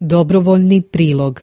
Dobrovoljni prilog.